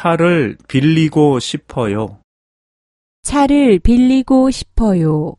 차를 빌리고 싶어요. 차를 빌리고 싶어요.